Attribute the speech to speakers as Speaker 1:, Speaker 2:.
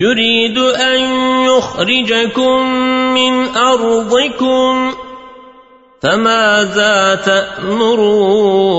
Speaker 1: يريد أن يخرجكم من أرضكم فماذا تأمرون؟